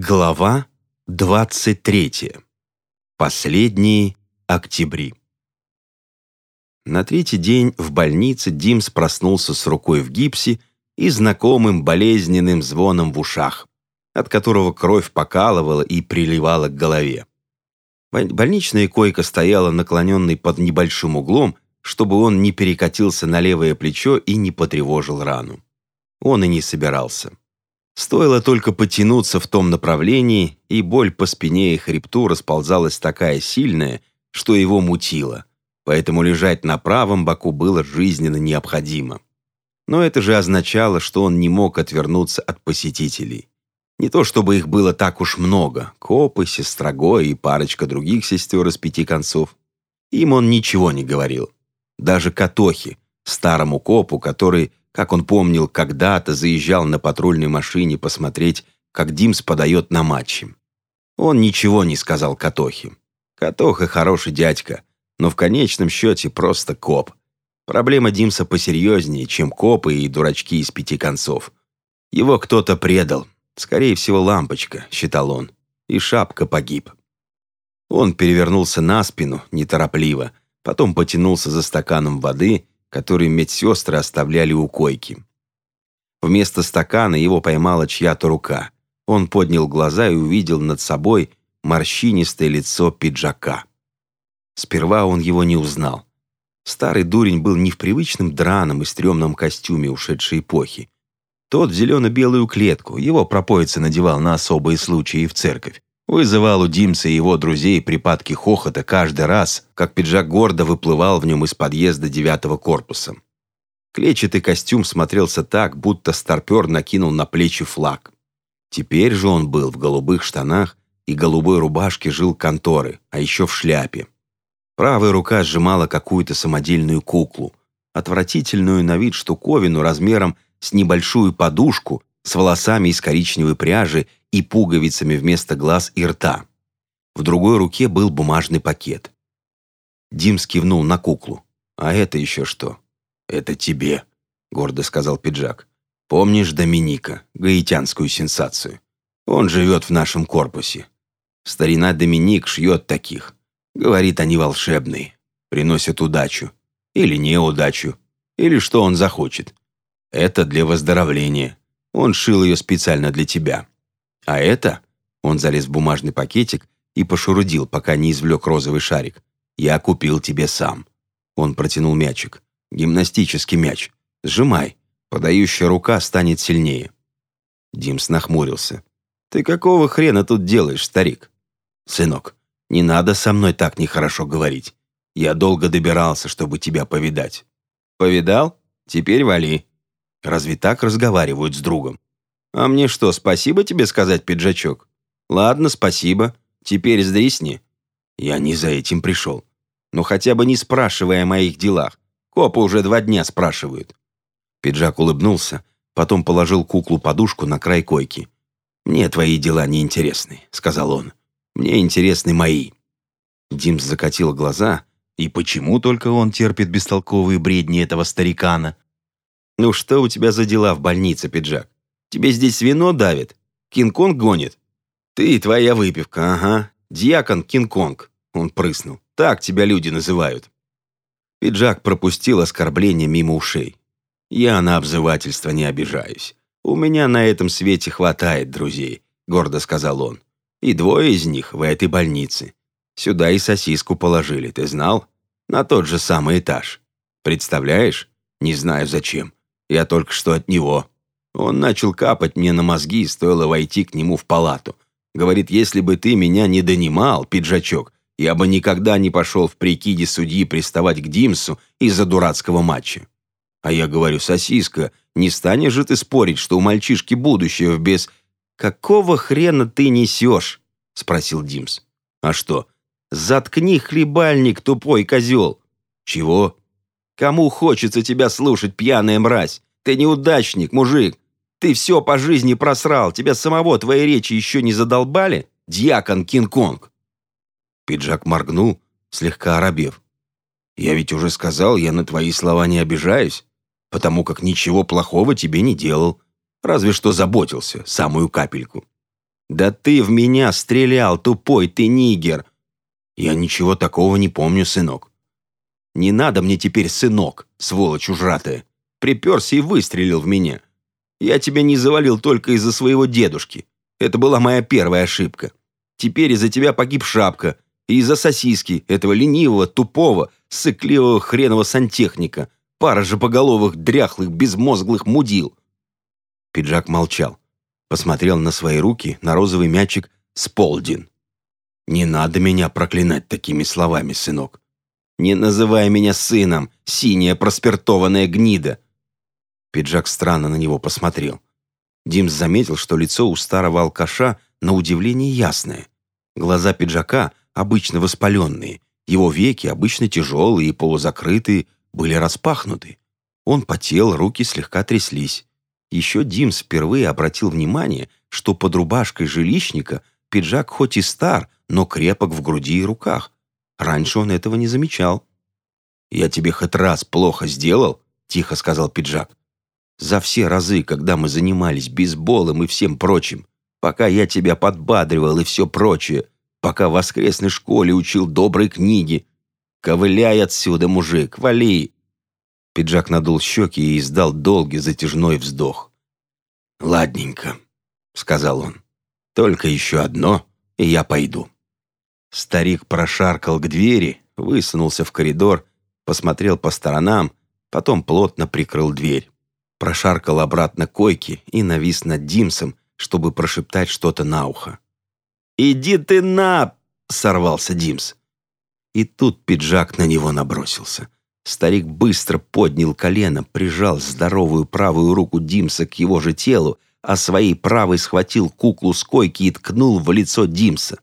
Глава 23. Последние октябри. На третий день в больнице Димс проснулся с рукой в гипсе и знакомым болезненным звоном в ушах, от которого кровь покалывала и приливала к голове. Больничная койка стояла наклоненной под небольшим углом, чтобы он не перекатился на левое плечо и не потревожил рану. Он и не собирался. Стоило только потянуться в том направлении, и боль по спине и хребту расползалась такая сильная, что его мутило. Поэтому лежать на правом боку было жизненно необходимо. Но это же означало, что он не мог отвернуться от посетителей. Не то чтобы их было так уж много. Копы, сестрогой и парочка других сестер из пяти концов. Им он ничего не говорил. Даже Катохи, старому копу, который как он помнил, когда-то заезжал на патрульной машине посмотреть, как Димс подает на матче. Он ничего не сказал Катохе. Катоха хороший дядька, но в конечном счете просто коп. Проблема Димса посерьезнее, чем копы и дурачки из пяти концов. Его кто-то предал. Скорее всего, лампочка, считал он. И шапка погиб. Он перевернулся на спину, неторопливо, потом потянулся за стаканом воды который медсестры оставляли у койки. Вместо стакана его поймала чья-то рука. Он поднял глаза и увидел над собой морщинистое лицо пиджака. Сперва он его не узнал. Старый дурень был не в привычном драном и стрёмном костюме ушедшей эпохи. Тот в зелено-белую клетку, его пропоица надевал на особые случаи в церковь. Вызывал у Димса и его друзей припадки хохота каждый раз, как пиджак гордо выплывал в нем из подъезда девятого корпуса. Клетчатый костюм смотрелся так, будто старпер накинул на плечи флаг. Теперь же он был в голубых штанах и голубой рубашке жил конторы, а еще в шляпе. Правая рука сжимала какую-то самодельную куклу, отвратительную на вид штуковину размером с небольшую подушку, с волосами из коричневой пряжи и пуговицами вместо глаз и рта. В другой руке был бумажный пакет. Дим скивнул на куклу. «А это еще что?» «Это тебе», — гордо сказал пиджак. «Помнишь Доминика, гаитянскую сенсацию? Он живет в нашем корпусе. Старина Доминик шьет таких. Говорит, они волшебные, приносят удачу. Или неудачу. Или что он захочет. Это для выздоровления. Он шил ее специально для тебя. А это...» Он залез в бумажный пакетик и пошурудил, пока не извлек розовый шарик. «Я купил тебе сам». Он протянул мячик. «Гимнастический мяч. Сжимай. Подающая рука станет сильнее». Димс нахмурился. «Ты какого хрена тут делаешь, старик?» «Сынок, не надо со мной так нехорошо говорить. Я долго добирался, чтобы тебя повидать». «Повидал? Теперь вали». Разве так разговаривают с другом? А мне что, спасибо тебе сказать, пиджачок? Ладно, спасибо. Теперь сдрисни. Я не за этим пришел. Ну хотя бы не спрашивая о моих делах. Копы уже два дня спрашивают. Пиджак улыбнулся, потом положил куклу-подушку на край койки. «Мне твои дела не интересны», — сказал он. «Мне интересны мои». Димс закатил глаза, и почему только он терпит бестолковые бредни этого старикана? «Ну что у тебя за дела в больнице, пиджак? Тебе здесь вино давит? Кинг-Конг гонит?» «Ты и твоя выпивка, ага. Дьякон Кинг-Конг», — он прыснул. «Так тебя люди называют». Пиджак пропустил оскорбление мимо ушей. «Я на обзывательство не обижаюсь. У меня на этом свете хватает друзей», — гордо сказал он. «И двое из них в этой больнице. Сюда и сосиску положили, ты знал? На тот же самый этаж. Представляешь? Не знаю зачем. Я только что от него. Он начал капать мне на мозги, стоило войти к нему в палату. Говорит, если бы ты меня не донимал, пиджачок, я бы никогда не пошел в прикиде судьи приставать к Димсу из-за дурацкого матча. А я говорю, сосиска, не станешь же ты спорить, что у мальчишки будущее в без... «Какого хрена ты несешь?» — спросил Димс. «А что?» «Заткни хлебальник, тупой козел!» «Чего?» Кому хочется тебя слушать, пьяная мразь? Ты неудачник, мужик. Ты все по жизни просрал. Тебя самого твои речи еще не задолбали? Дьякон Кинг-Конг. Пиджак моргнул, слегка оробев. «Я ведь уже сказал, я на твои слова не обижаюсь, потому как ничего плохого тебе не делал, разве что заботился, самую капельку». «Да ты в меня стрелял, тупой ты нигер!» «Я ничего такого не помню, сынок». «Не надо мне теперь сынок, сволочь ужратая. Приперся и выстрелил в меня. Я тебя не завалил только из-за своего дедушки. Это была моя первая ошибка. Теперь из-за тебя погиб Шапка, и из-за сосиски, этого ленивого, тупого, сыкливого хренового сантехника, пара же поголовых, дряхлых, безмозглых мудил». Пиджак молчал. Посмотрел на свои руки, на розовый мячик «Сполдин». «Не надо меня проклинать такими словами, сынок. Не называй меня сыном, синяя проспиртованная гнида». Пиджак странно на него посмотрел. Димс заметил, что лицо у старого алкаша на удивление ясное. Глаза пиджака, обычно воспаленные, его веки, обычно тяжелые и полузакрытые, были распахнуты. Он потел, руки слегка тряслись. Еще Димс впервые обратил внимание, что под рубашкой жилищника пиджак хоть и стар, но крепок в груди и руках. Раньше он этого не замечал. «Я тебе хоть раз плохо сделал?» — тихо сказал пиджак. «За все разы, когда мы занимались бейсболом и всем прочим, пока я тебя подбадривал и все прочее, пока в воскресной школе учил добрые книги. Ковыляй отсюда, мужик, вали!» Пиджак надул щеки и издал долгий затяжной вздох. «Ладненько», — сказал он. «Только еще одно, и я пойду». Старик прошаркал к двери, высунулся в коридор, посмотрел по сторонам, потом плотно прикрыл дверь. Прошаркал обратно к койке и навис над Димсом, чтобы прошептать что-то на ухо. «Иди ты на!» — сорвался Димс. И тут пиджак на него набросился. Старик быстро поднял колено, прижал здоровую правую руку Димса к его же телу, а своей правой схватил куклу с койки и ткнул в лицо Димса.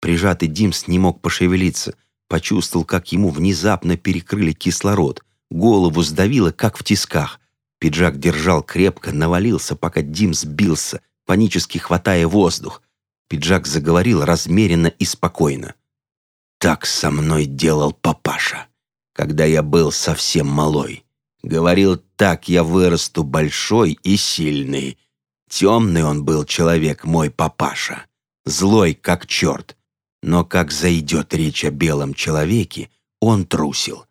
Прижатый Димс не мог пошевелиться, почувствовал, как ему внезапно перекрыли кислород, голову сдавило, как в тисках. Пиджак держал крепко, навалился, пока Димс бился, панически хватая воздух. Пиджак заговорил размеренно и спокойно. «Так со мной делал папаша, когда я был совсем малой. Говорил, так я вырасту большой и сильный. Темный он был человек, мой папаша. Злой, как черт. Но как зайдет речь о белом человеке, он трусил.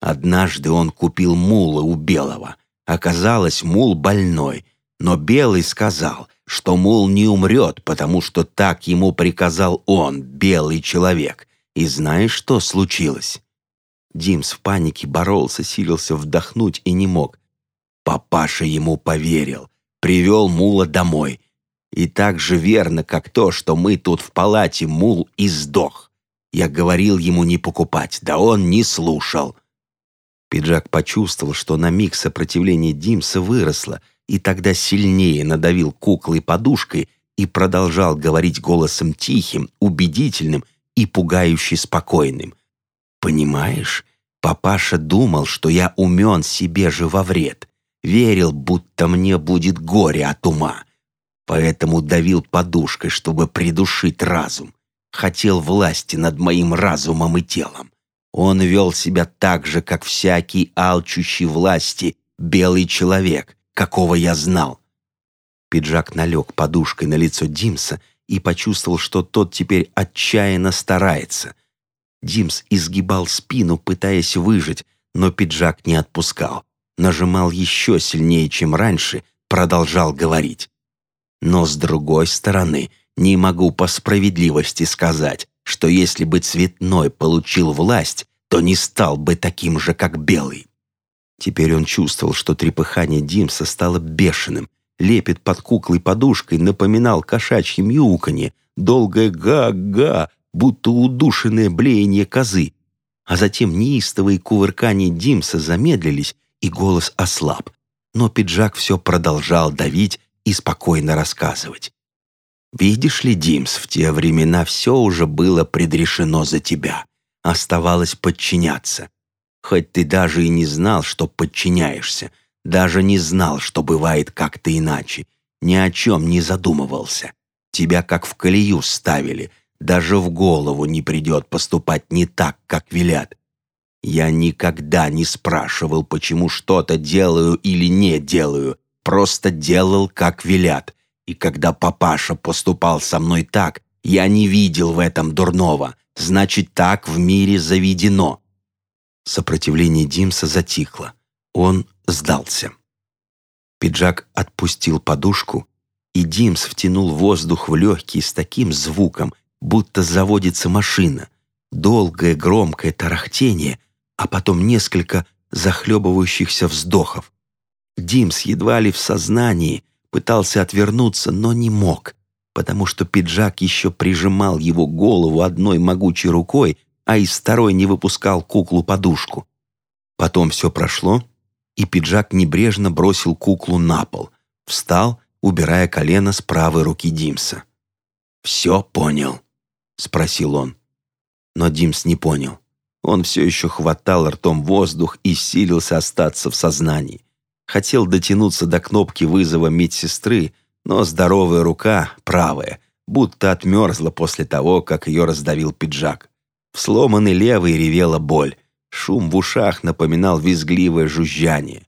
Однажды он купил мула у белого. Оказалось, мул больной, но белый сказал, что, мол, не умрет, потому что так ему приказал он, белый человек. И знаешь, что случилось? Димс в панике боролся, силился вдохнуть и не мог. Папаша ему поверил, привел мула домой. И так же верно, как то, что мы тут в палате мул и сдох. Я говорил ему не покупать, да он не слушал. Пиджак почувствовал, что на миг сопротивление Димса выросло, и тогда сильнее надавил куклой подушкой и продолжал говорить голосом тихим, убедительным и пугающе спокойным. «Понимаешь, папаша думал, что я умен себе же во вред, верил, будто мне будет горе от ума, поэтому давил подушкой, чтобы придушить разум, хотел власти над моим разумом и телом. Он вел себя так же, как всякий алчущий власти белый человек, какого я знал. Пиджак налег подушкой на лицо Димса и почувствовал, что тот теперь отчаянно старается. Димс изгибал спину, пытаясь выжить, но пиджак не отпускал. Нажимал еще сильнее, чем раньше, продолжал говорить. Но с другой стороны, не могу по справедливости сказать, что если бы цветной получил власть, то не стал бы таким же, как белый. Теперь он чувствовал, что трепыхание Димса стало бешеным. Лепет под куклой подушкой напоминал кошачье мяуканье, долгое га-га, будто удушенное блеяние козы. А затем неистовые кувыркания Димса замедлились, и голос ослаб. Но пиджак все продолжал давить и спокойно рассказывать. «Видишь ли, Димс, в те времена все уже было предрешено за тебя. Оставалось подчиняться. Хоть ты даже и не знал, что подчиняешься, даже не знал, что бывает как-то иначе, ни о чем не задумывался. Тебя как в колею ставили, даже в голову не придет поступать не так, как велят. Я никогда не спрашивал, почему что-то делаю или не делаю, просто делал, как велят, И когда папаша поступал со мной так, я не видел в этом дурного. Значит, так в мире заведено». Сопротивление Димса затихло. Он сдался. Пиджак отпустил подушку, и Димс втянул воздух в легкие с таким звуком, будто заводится машина. Долгое громкое тарахтение, а потом несколько захлебывающихся вздохов. Димс едва ли в сознании пытался отвернуться, но не мог, потому что пиджак еще прижимал его голову одной могучей рукой, а из второй не выпускал куклу-подушку. Потом все прошло, и пиджак небрежно бросил куклу на пол, встал, убирая колено с правой руки Димса. «Все понял?» — спросил он. Но Димс не понял. Он все еще хватал ртом воздух и силился остаться в сознании. Хотел дотянуться до кнопки вызова медсестры, но здоровая рука, правая, будто отмерзла после того, как ее раздавил пиджак. В сломанный левый ревела боль. Шум в ушах напоминал визгливое жужжание.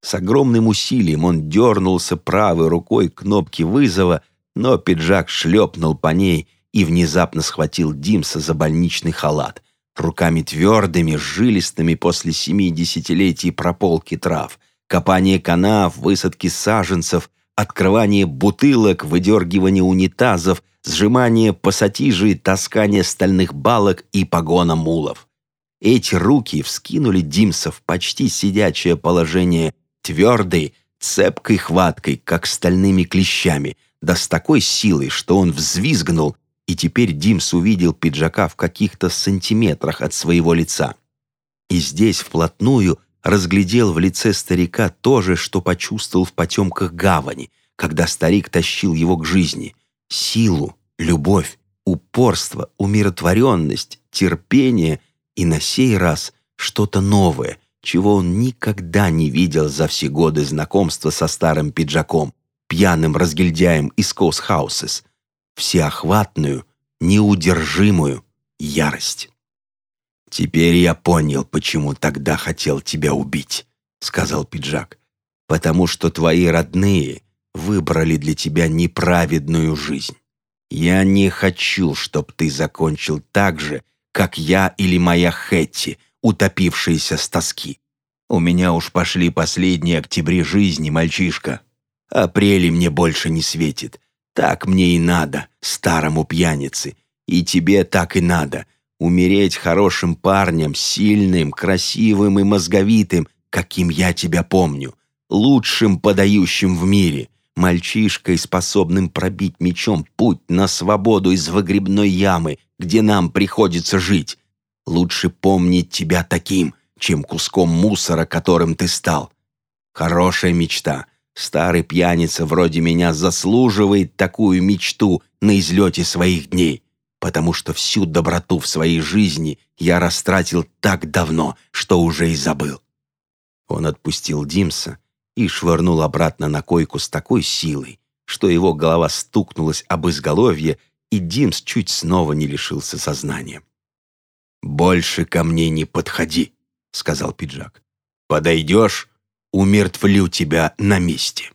С огромным усилием он дернулся правой рукой к кнопке вызова, но пиджак шлепнул по ней и внезапно схватил Димса за больничный халат. Руками твердыми, жилистыми после семи десятилетий прополки трав, копание канав, высадки саженцев, открывание бутылок, выдергивание унитазов, сжимание пассатижей, таскание стальных балок и погона мулов. Эти руки вскинули Димса в почти сидячее положение твердой, цепкой хваткой, как стальными клещами, да с такой силой, что он взвизгнул, и теперь Димс увидел пиджака в каких-то сантиметрах от своего лица. И здесь вплотную разглядел в лице старика то же, что почувствовал в потемках гавани, когда старик тащил его к жизни. Силу, любовь, упорство, умиротворенность, терпение и на сей раз что-то новое, чего он никогда не видел за все годы знакомства со старым пиджаком, пьяным разгильдяем из Коусхаусес, всеохватную, неудержимую ярость. «Теперь я понял, почему тогда хотел тебя убить», — сказал пиджак. «Потому что твои родные выбрали для тебя неправедную жизнь. Я не хочу, чтобы ты закончил так же, как я или моя Хэтти, утопившиеся с тоски. У меня уж пошли последние октябри жизни, мальчишка. Апрели мне больше не светит. Так мне и надо, старому пьянице. И тебе так и надо. Умереть хорошим парнем, сильным, красивым и мозговитым, каким я тебя помню. Лучшим подающим в мире. Мальчишкой, способным пробить мечом путь на свободу из выгребной ямы, где нам приходится жить. Лучше помнить тебя таким, чем куском мусора, которым ты стал. Хорошая мечта. Старый пьяница вроде меня заслуживает такую мечту на излете своих дней, потому что всю доброту в своей жизни я растратил так давно, что уже и забыл. Он отпустил Димса и швырнул обратно на койку с такой силой, что его голова стукнулась об изголовье, и Димс чуть снова не лишился сознания. «Больше ко мне не подходи», — сказал пиджак. «Подойдешь, умертвлю тебя на месте».